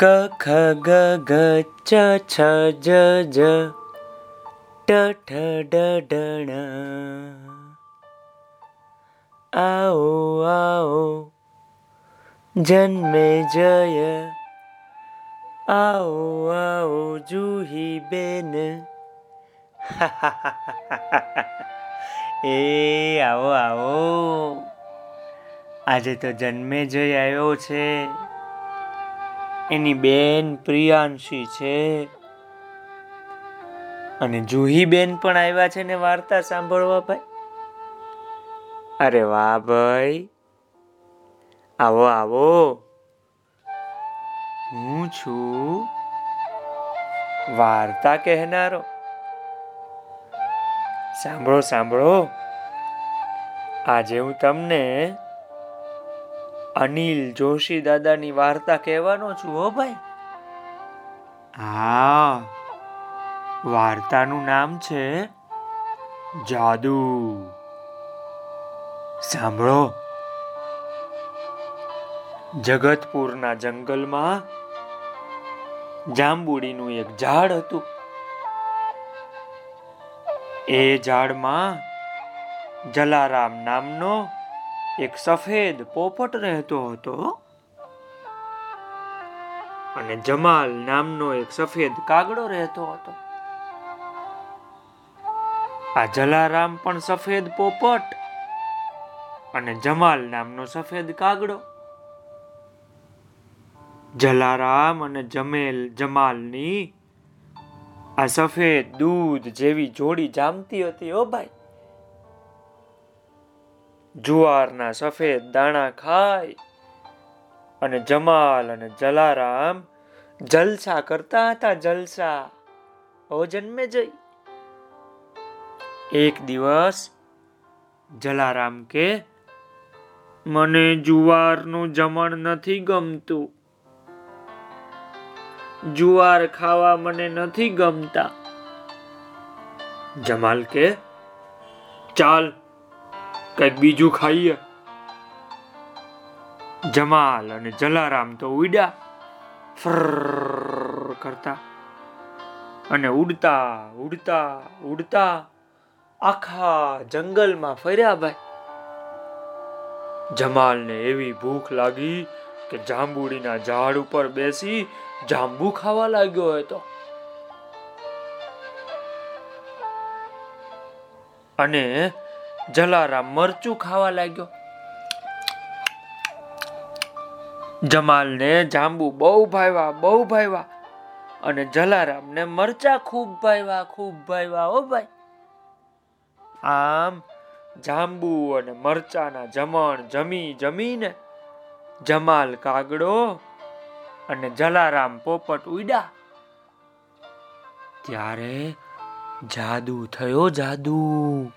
ક ખ ગ ઘ ચ છ જ જ ટ ઠ ડ ઢણ આવો આવો જન્મે જય આવો આવો જુહી બેન એ આવો આવો આજે તો જન્મે જય આવ્યો છે. એની બેન પ્રિયાંશી છે. અને જુહી બેન પણ આવ્યા છે ને વાર્તા સાંભળવા ભાઈ? અરે વાહ ભાઈ. આવો આવો. હું છું વાર્તા કહેનારો. સાંભળો સાંભળો. આજે હું તમને અનિલ જોશી દાદાની વાર્તા કહેવાનો છું, હો ભાઈ. હા, વાર્તાનું નામ છે જાદુ. સાંભળો. જગતપુરના જંગલમાં જાંબુડીનું એક ઝાડ હતું. એ ઝાડમાં જલારામ નામનો એક સફેદ પોપટ રહેતો હતો અને જમાલ નામનો એક સફેદ કાગડો રહેતો હતો. આ જલારામ પણ સફેદ પોપટ અને જમાલ નામનો સફેદ કાગડો. જલારામ અને જમેલ જમાલની આ સફેદ દૂધ જેવી જોડી જામતી હતી, ઓ ભાઈ. જુવારના સફેદ દાણા ખાય અને જમાલ અને જલારામ જલસા કરતા હતા, જલસા. ઓ જન્મે જઈ. એક દિવસ જલારામ કે, મને જુવારનું જમણ નથી ગમતું. જુવાર ખાવા મને નથી ગમતા. જમાલ કે, ચાલ કંઈક બીજું ખાઈએ. જમાલ અને જલારામ તો ઉડ્યા. ફર કરતા. અને ઉડતા ઉડતા ઉડતા આખા જંગલમાં ફર્યા ભાઈ. જમાલને એવી ભૂખ લાગી કે જાંબુડીના ઝાડ ઉપર બેસી જાંબુ ખાવા લાગ્યો હતો. અને જલારામ, મરચું ખાવા લાગ્યો. જમાલને જાંબુ બહુ ભાવ્યા બહુ ભાવ્યા. અને જલારામને મરચા ખૂબ ભાવ્યા ખૂબ ભાવ્યા ઓ ભાઈ. આમ જાંબુ અને મરચાના જમણ જમી જમીને જમાલ કાગડો અને જલારામ પોપટ ઉડ્યા. ત્યારે જાદુ થયો જાદુ.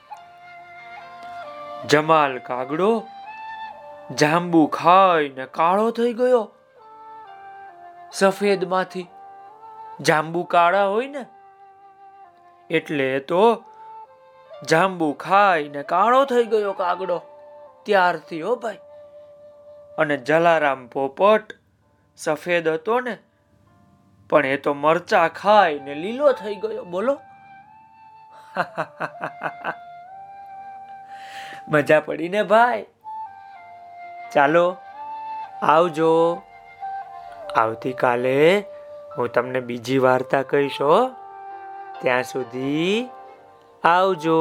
જમાલ કાગડો, જાંબુ ખાઈને કાળો થઈ ગયો. સફેદમાંથી જાંબુ કાળા હોય ને, એટલે તો જાંબુ ખાઈને કાળો થઈ ગયો કાગડો. ત્યારથી હો ભાઈ. અને જલારામ પોપટ સફેદ હતો ને, પણ એ તો મરચા ખાઈને લીલો થઈ ગયો. બોલો. મજા પડી ને ભાઈ? ચાલો, આવજો. આવતીકાલે હું તમને બીજી વાર્તા કહીશ ત્યાં સુધી આવજો.